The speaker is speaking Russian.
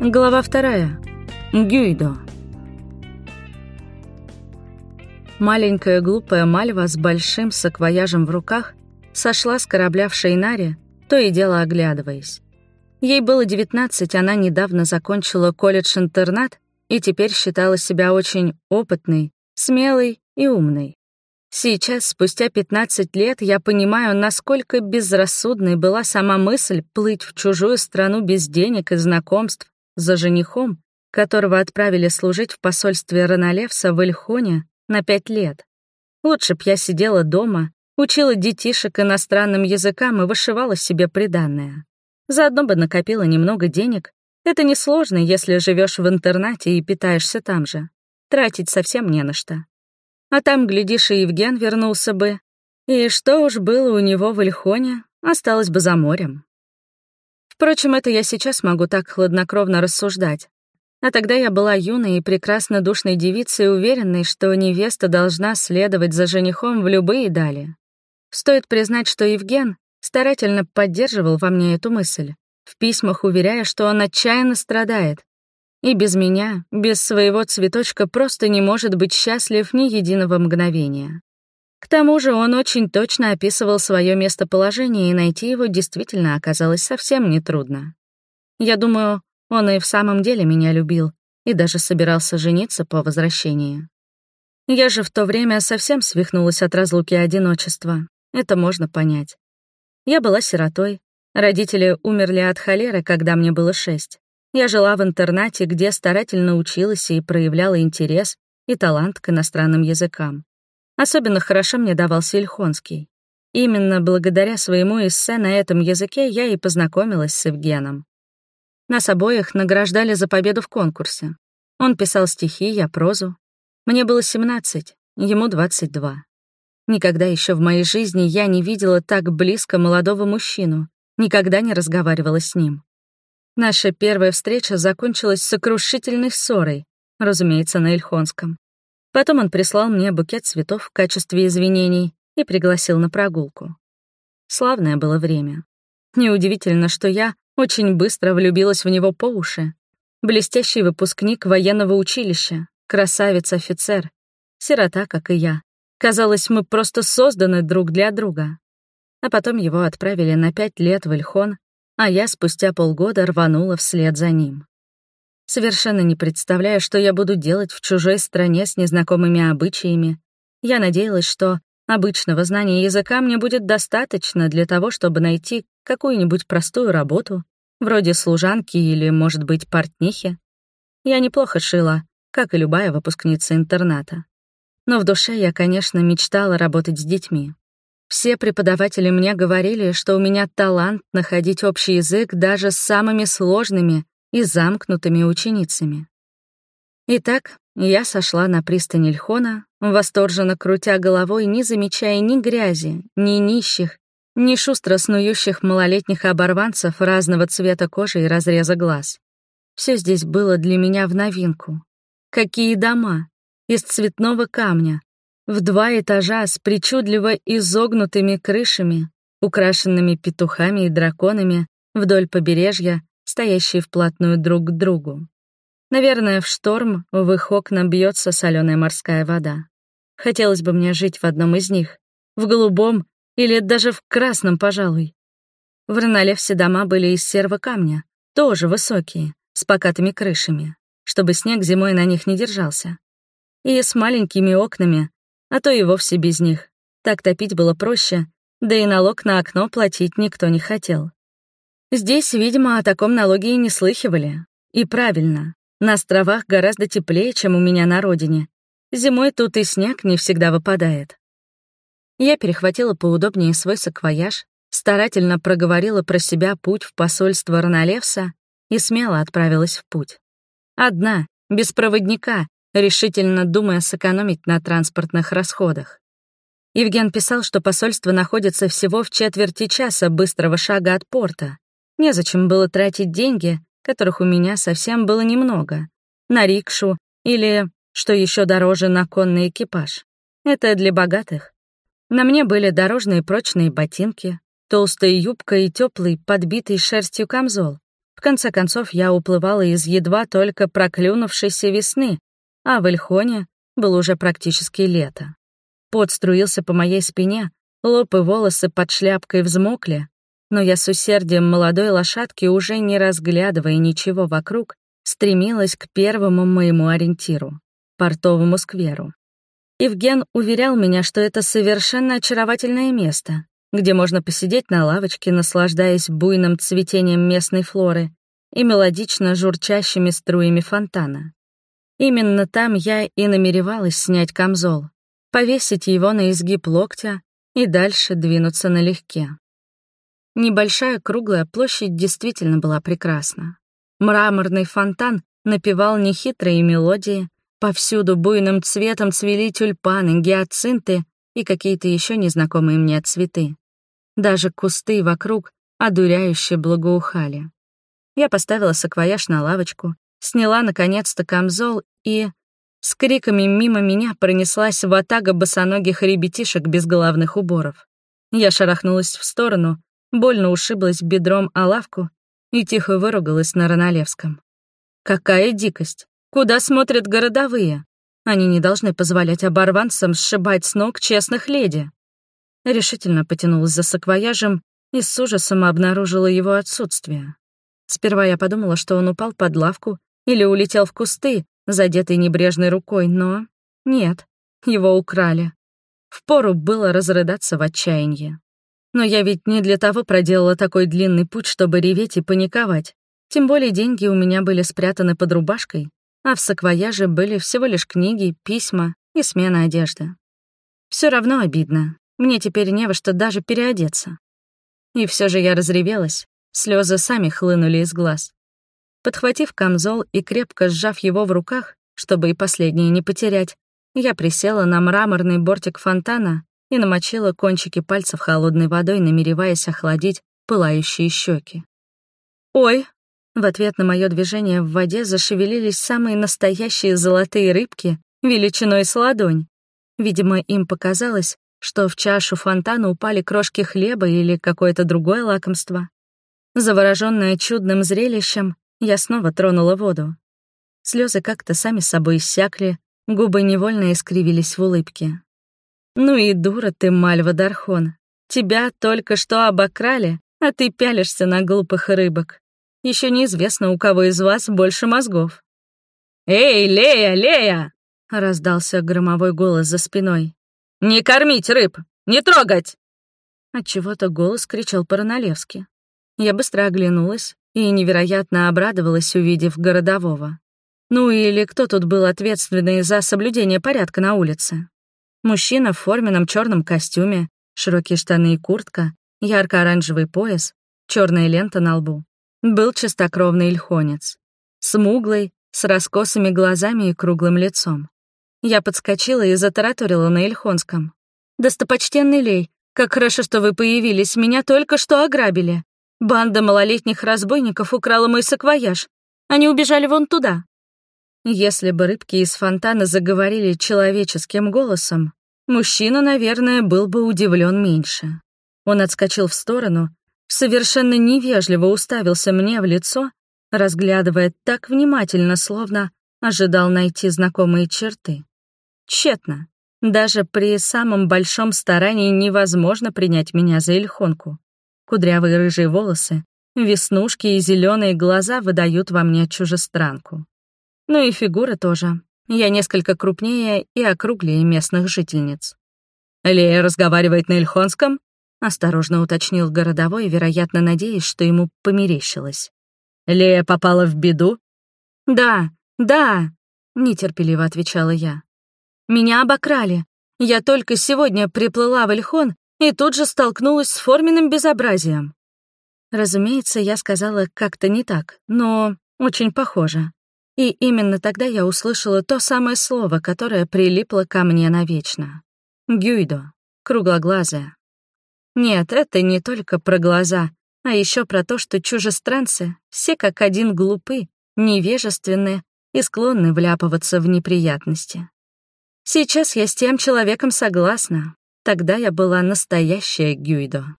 Глава вторая. Гюйдо. Маленькая глупая Мальва с большим саквояжем в руках сошла с корабля в Шейнаре, то и дело оглядываясь. Ей было 19, она недавно закончила колледж-интернат и теперь считала себя очень опытной, смелой и умной. Сейчас, спустя 15 лет, я понимаю, насколько безрассудной была сама мысль плыть в чужую страну без денег и знакомств за женихом, которого отправили служить в посольстве Роналевса в Эльхоне на пять лет. Лучше б я сидела дома, учила детишек иностранным языкам и вышивала себе приданное. Заодно бы накопила немного денег. Это несложно, если живешь в интернате и питаешься там же. Тратить совсем не на что. А там, глядишь, и Евген вернулся бы. И что уж было у него в Ильхоне, осталось бы за морем. Впрочем, это я сейчас могу так хладнокровно рассуждать. А тогда я была юной и прекрасно душной девицей, уверенной, что невеста должна следовать за женихом в любые дали. Стоит признать, что Евген старательно поддерживал во мне эту мысль, в письмах уверяя, что он отчаянно страдает, и без меня, без своего цветочка просто не может быть счастлив ни единого мгновения. К тому же он очень точно описывал свое местоположение, и найти его действительно оказалось совсем нетрудно. Я думаю, он и в самом деле меня любил, и даже собирался жениться по возвращении. Я же в то время совсем свихнулась от разлуки и одиночества. Это можно понять. Я была сиротой. Родители умерли от холеры, когда мне было шесть. Я жила в интернате, где старательно училась и проявляла интерес и талант к иностранным языкам. Особенно хорошо мне давался Ильхонский. Именно благодаря своему эссе на этом языке я и познакомилась с Евгеном. Нас обоих награждали за победу в конкурсе. Он писал стихи, я прозу. Мне было 17, ему 22. Никогда еще в моей жизни я не видела так близко молодого мужчину, никогда не разговаривала с ним. Наша первая встреча закончилась сокрушительной ссорой, разумеется, на Ильхонском. Потом он прислал мне букет цветов в качестве извинений и пригласил на прогулку. Славное было время. Неудивительно, что я очень быстро влюбилась в него по уши. Блестящий выпускник военного училища, красавец-офицер, сирота, как и я. Казалось, мы просто созданы друг для друга. А потом его отправили на пять лет в Ильхон, а я спустя полгода рванула вслед за ним. Совершенно не представляя, что я буду делать в чужой стране с незнакомыми обычаями, я надеялась, что обычного знания языка мне будет достаточно для того, чтобы найти какую-нибудь простую работу, вроде служанки или, может быть, портнихи. Я неплохо шила, как и любая выпускница интерната. Но в душе я, конечно, мечтала работать с детьми. Все преподаватели мне говорили, что у меня талант находить общий язык даже с самыми сложными и замкнутыми ученицами. Итак, я сошла на пристань Ильхона, восторженно крутя головой, не замечая ни грязи, ни нищих, ни шустро снующих малолетних оборванцев разного цвета кожи и разреза глаз. Все здесь было для меня в новинку. Какие дома! Из цветного камня, в два этажа с причудливо изогнутыми крышами, украшенными петухами и драконами вдоль побережья, стоящие вплотную друг к другу. Наверное, в шторм в их окна бьется соленая морская вода. Хотелось бы мне жить в одном из них, в голубом или даже в красном, пожалуй. В Ронале все дома были из серого камня, тоже высокие, с покатыми крышами, чтобы снег зимой на них не держался. И с маленькими окнами, а то и вовсе без них. Так топить было проще, да и налог на окно платить никто не хотел. Здесь, видимо, о таком налоге и не слыхивали. И правильно, на островах гораздо теплее, чем у меня на родине. Зимой тут и снег не всегда выпадает. Я перехватила поудобнее свой саквояж, старательно проговорила про себя путь в посольство Роналевса и смело отправилась в путь. Одна, без проводника, решительно думая сэкономить на транспортных расходах. Евген писал, что посольство находится всего в четверти часа быстрого шага от порта. Незачем было тратить деньги, которых у меня совсем было немного, на рикшу или, что еще дороже, на конный экипаж. Это для богатых. На мне были дорожные прочные ботинки, толстая юбка и теплый, подбитый шерстью камзол. В конце концов, я уплывала из едва только проклюнувшейся весны, а в Эльхоне было уже практически лето. Пот струился по моей спине, лоб и волосы под шляпкой взмокли, но я с усердием молодой лошадки, уже не разглядывая ничего вокруг, стремилась к первому моему ориентиру — портовому скверу. Евген уверял меня, что это совершенно очаровательное место, где можно посидеть на лавочке, наслаждаясь буйным цветением местной флоры и мелодично журчащими струями фонтана. Именно там я и намеревалась снять камзол, повесить его на изгиб локтя и дальше двинуться налегке. Небольшая круглая площадь действительно была прекрасна. Мраморный фонтан напевал нехитрые мелодии, повсюду буйным цветом цвели тюльпаны, гиацинты и какие-то еще незнакомые мне цветы. Даже кусты вокруг одуряюще благоухали. Я поставила саквояж на лавочку, сняла наконец-то камзол и... С криками мимо меня пронеслась ватага босоногих ребятишек без головных уборов. Я шарахнулась в сторону, больно ушиблась бедром о лавку и тихо выругалась на Ранолевском. Какая дикость! Куда смотрят городовые? Они не должны позволять оборванцам сшибать с ног честных леди. Решительно потянулась за саквояжем и с ужасом обнаружила его отсутствие. Сперва я подумала, что он упал под лавку или улетел в кусты, задетый небрежной рукой, но нет, его украли. Впору было разрыдаться в отчаянии. Но я ведь не для того проделала такой длинный путь, чтобы реветь и паниковать. Тем более деньги у меня были спрятаны под рубашкой, а в саквояже были всего лишь книги, письма и смена одежды. Все равно обидно. Мне теперь не во что даже переодеться. И все же я разревелась, слезы сами хлынули из глаз. Подхватив камзол и крепко сжав его в руках, чтобы и последнее не потерять, я присела на мраморный бортик фонтана и намочила кончики пальцев холодной водой, намереваясь охладить пылающие щеки. «Ой!» В ответ на мое движение в воде зашевелились самые настоящие золотые рыбки величиной с ладонь. Видимо, им показалось, что в чашу фонтана упали крошки хлеба или какое-то другое лакомство. Заворожённая чудным зрелищем, я снова тронула воду. Слезы как-то сами собой иссякли, губы невольно искривились в улыбке. «Ну и дура ты, Мальва Дархон. Тебя только что обокрали, а ты пялишься на глупых рыбок. Еще неизвестно, у кого из вас больше мозгов». «Эй, Лея, Лея!» — раздался громовой голос за спиной. «Не кормить рыб! Не трогать!» Отчего-то голос кричал по-роналевски. Я быстро оглянулась и невероятно обрадовалась, увидев городового. Ну или кто тут был ответственный за соблюдение порядка на улице? Мужчина в форменном черном костюме, широкие штаны и куртка, ярко-оранжевый пояс, черная лента на лбу. Был чистокровный ильхонец. Смуглый, с раскосыми глазами и круглым лицом. Я подскочила и затараторила на ильхонском. «Достопочтенный Лей, как хорошо, что вы появились, меня только что ограбили. Банда малолетних разбойников украла мой саквояж. Они убежали вон туда». Если бы рыбки из фонтана заговорили человеческим голосом, мужчина, наверное, был бы удивлен меньше. Он отскочил в сторону, совершенно невежливо уставился мне в лицо, разглядывая так внимательно, словно ожидал найти знакомые черты. Тщетно. Даже при самом большом старании невозможно принять меня за Ильхонку. Кудрявые рыжие волосы, веснушки и зеленые глаза выдают во мне чужестранку. Ну и фигура тоже. Я несколько крупнее и округлее местных жительниц. «Лея разговаривает на Ильхонском?» — осторожно уточнил городовой, вероятно, надеясь, что ему померещилось. «Лея попала в беду?» «Да, да», — нетерпеливо отвечала я. «Меня обокрали. Я только сегодня приплыла в Ильхон и тут же столкнулась с форменным безобразием. Разумеется, я сказала как-то не так, но очень похоже. И именно тогда я услышала то самое слово, которое прилипло ко мне навечно. Гюйдо, круглоглазая. Нет, это не только про глаза, а еще про то, что чужестранцы все как один глупы, невежественны и склонны вляпываться в неприятности. Сейчас я с тем человеком согласна, Тогда я была настоящая Гюйдо.